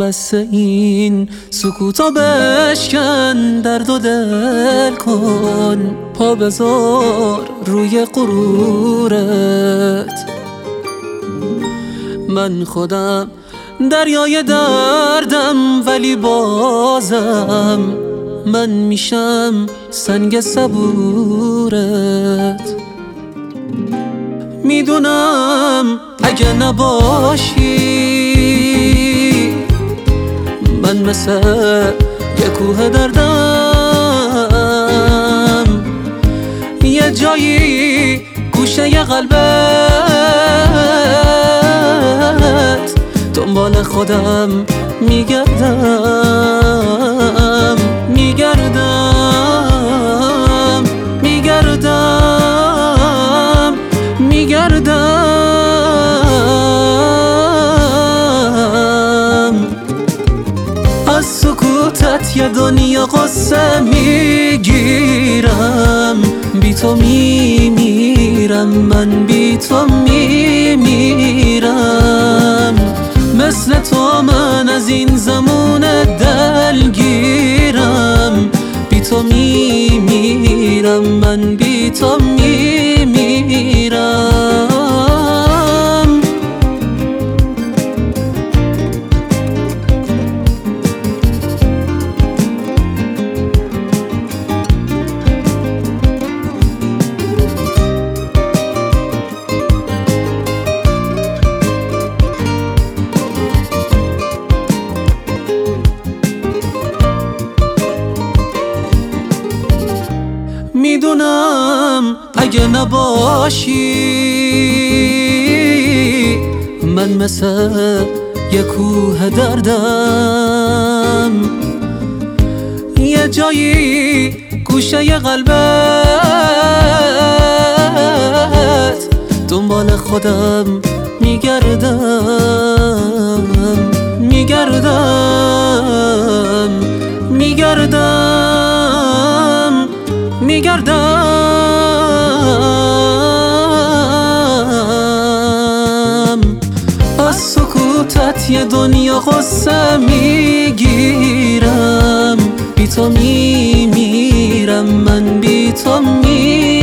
بس این سکوتا بشکن درد و دل کن. پا بذار روی قرورت من خودم دریای دردم ولی بازم من میشم سنگ صبورت. می‌دونم اگه نباشی مثل یه کوه دردم یه جایی گوشه قلبت. دنبال خودم میگردم. یه دنیا قصه می‌گیرم. بی تو میمیرم من بی تو میمیرم. مثل تو من از این زمون دلگیرم بی تو میمیرم من بی تو میمیرم اگه نباشی من مثل یه کوه دردم. یه جایی گوشه قلبت دنبال خودم میگردم میگردم. قصه می‌گیرم. بی تو میمیرم من بی تو میمیرم